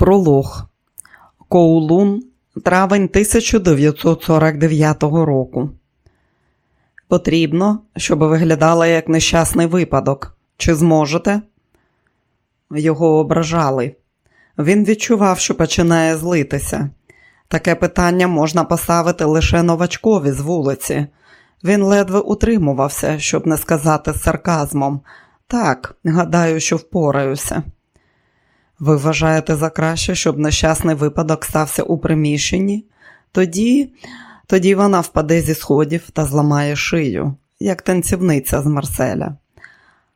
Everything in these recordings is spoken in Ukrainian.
Пролог Коулун, травень 1949 року. Потрібно, щоб виглядала як нещасний випадок. Чи зможете? Його ображали. Він відчував, що починає злитися. Таке питання можна поставити лише новачкові з вулиці. Він ледве утримувався, щоб не сказати з сарказмом. Так, гадаю, що впораюся. Ви вважаєте за краще, щоб нещасний випадок стався у приміщенні? Тоді тоді вона впаде зі сходів та зламає шию, як танцівниця з Марселя.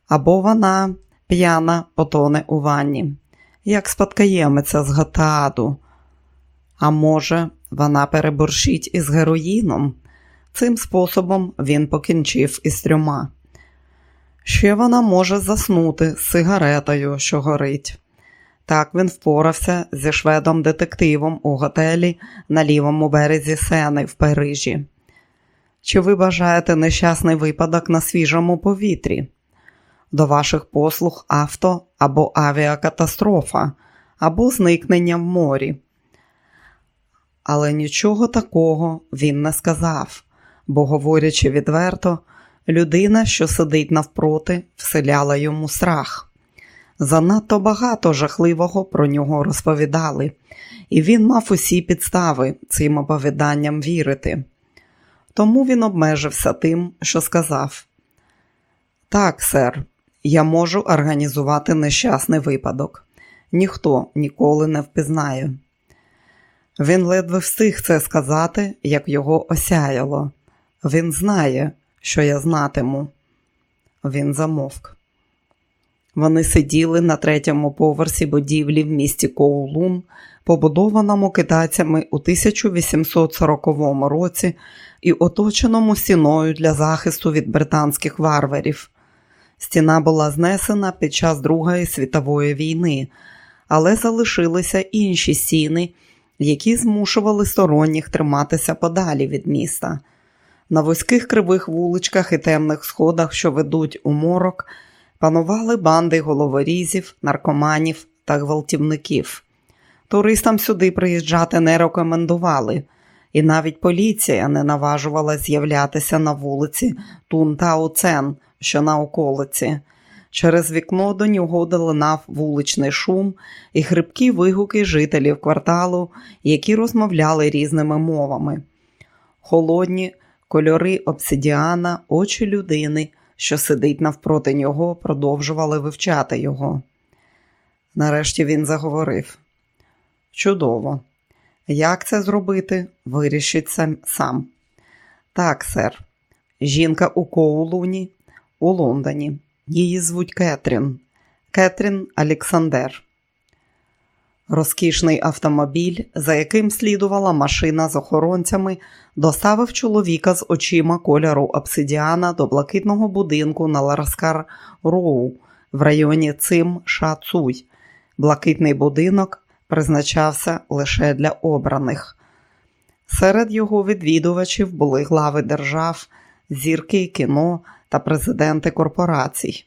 Або вона п'яна потоне у ванні, як спадкоємиця з Готааду. А може, вона переборщить із героїном? Цим способом він покінчив із трьома. Ще вона може заснути з сигаретою, що горить. Так він впорався зі шведом-детективом у готелі на лівому березі Сени в Парижі. Чи ви бажаєте нещасний випадок на свіжому повітрі? До ваших послуг авто або авіакатастрофа, або зникнення в морі. Але нічого такого він не сказав, бо, говорячи відверто, людина, що сидить навпроти, вселяла йому страх. Занадто багато жахливого про нього розповідали, і він мав усі підстави цим оповіданням вірити. Тому він обмежився тим, що сказав: Так, сер, я можу організувати нещасний випадок. Ніхто ніколи не впізнає. Він ледве встиг це сказати, як його осяяло. Він знає, що я знатиму. Він замовк. Вони сиділи на третьому поверсі будівлі в місті Коулун, побудованому китайцями у 1840 році і оточеному стіною для захисту від британських варварів. Стіна була знесена під час Другої світової війни, але залишилися інші стіни, які змушували сторонніх триматися подалі від міста. На вузьких кривих вуличках і темних сходах, що ведуть у морок, панували банди головорізів, наркоманів та гвалтівників. Туристам сюди приїжджати не рекомендували, і навіть поліція не наважувала з'являтися на вулиці Тунтауцен, що на околиці. Через вікно до нього долинав вуличний шум і хрипкі вигуки жителів кварталу, які розмовляли різними мовами. Холодні кольори обсидіана, очі людини що сидить навпроти нього, продовжували вивчати його. Нарешті він заговорив: Чудово! Як це зробити, вирішить сам. Так, сер, жінка у Коулуні, у Лондоні. Її звуть Кетрін, Кетрін Олександр. Розкішний автомобіль, за яким слідувала машина з охоронцями, доставив чоловіка з очима кольору обсидіана до блакитного будинку на Лараскар Роу в районі Цим Шацуй. Блакитний будинок призначався лише для обраних. Серед його відвідувачів були глави держав, зірки кіно та президенти корпорацій.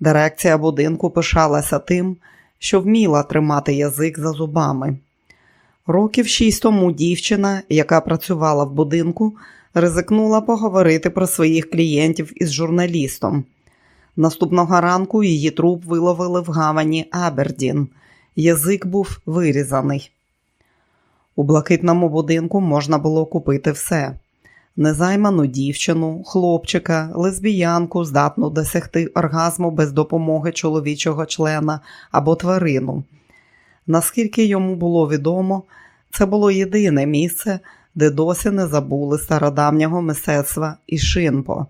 Дирекція будинку пишалася тим, що вміла тримати язик за зубами. Років шість тому дівчина, яка працювала в будинку, ризикнула поговорити про своїх клієнтів із журналістом. Наступного ранку її труп виловили в гавані Абердін. Язик був вирізаний. У блакитному будинку можна було купити все: незайману дівчину, хлопчика, лесбіянку, здатну досягти оргазму без допомоги чоловічого члена або тварину. Наскільки йому було відомо, це було єдине місце, де досі не забули стародавнього мистецтва і шинпо.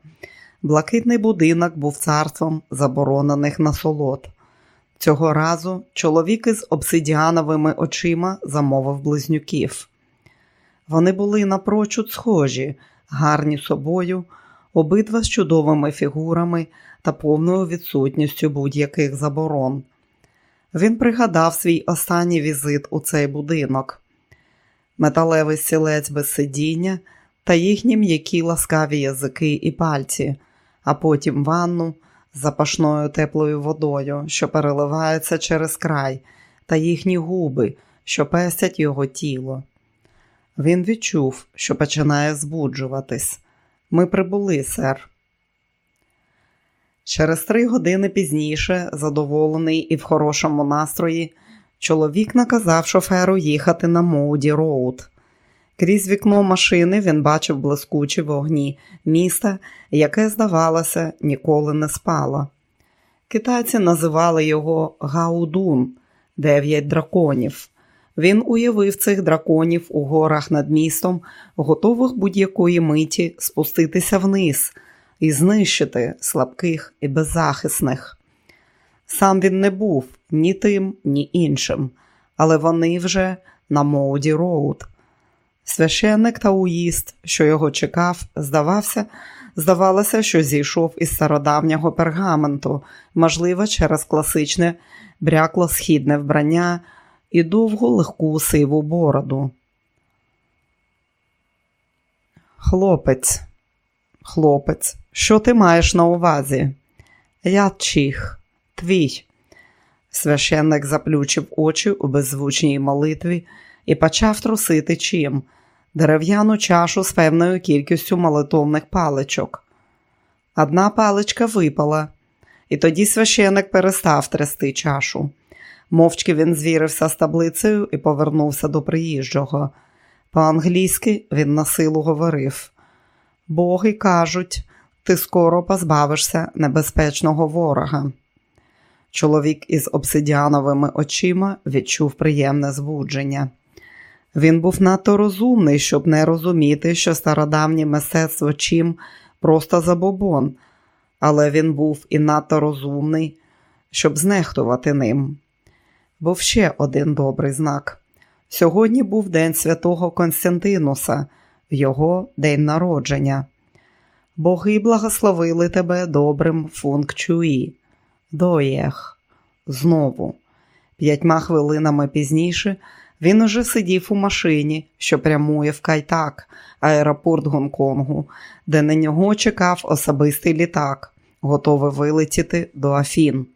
Блакитний будинок був царством заборонених насолод. Цього разу чоловік із обсидіановими очима замовив близнюків. Вони були напрочуд схожі, гарні собою, обидва з чудовими фігурами та повною відсутністю будь-яких заборон. Він пригадав свій останній візит у цей будинок, металевий сілець без сидіння та їхні м'які ласкаві язики і пальці, а потім ванну з запашною теплою водою, що переливається через край, та їхні губи, що пестять його тіло. Він відчув, що починає збуджуватись. Ми прибули, сер. Через три години пізніше, задоволений і в хорошому настрої, чоловік наказав шоферу їхати на Моуді Роуд. Крізь вікно машини він бачив блискучі вогні міста, яке, здавалося, ніколи не спало. Китайці називали його Гаудун дев'ять драконів. Він уявив цих драконів у горах над містом, готових будь-якої миті спуститися вниз і знищити слабких і беззахисних. Сам він не був ні тим, ні іншим, але вони вже на Моуді Роуд. Священник та уїзд, що його чекав, здавався, здавалося, що зійшов із стародавнього пергаменту, можливо, через класичне брякло східне вбрання і довгу легку сиву бороду. Хлопець, хлопець, що ти маєш на увазі? Я чих, твій. Священник заплющив очі у беззвучній молитві і почав трусити чим дерев'яну чашу з певною кількістю молитовних паличок. Одна паличка випала, і тоді священик перестав трясти чашу. Мовчки він звірився з таблицею і повернувся до приїжджого. По-англійськи він на силу говорив: Боги кажуть, ти скоро позбавишся небезпечного ворога. Чоловік із обсидіановими очима відчув приємне збудження. Він був надто розумний, щоб не розуміти, що стародавнє мистецтво чим просто забобон, але він був і надто розумний, щоб знехтувати ним. Був ще один добрий знак. Сьогодні був день святого Константинуса, його день народження. Боги благословили тебе добрим функчуї. Доєх. Знову. П'ятьма хвилинами пізніше він уже сидів у машині, що прямує в Кайтак, аеропорт Гонконгу, де на нього чекав особистий літак, готовий вилетіти до Афін.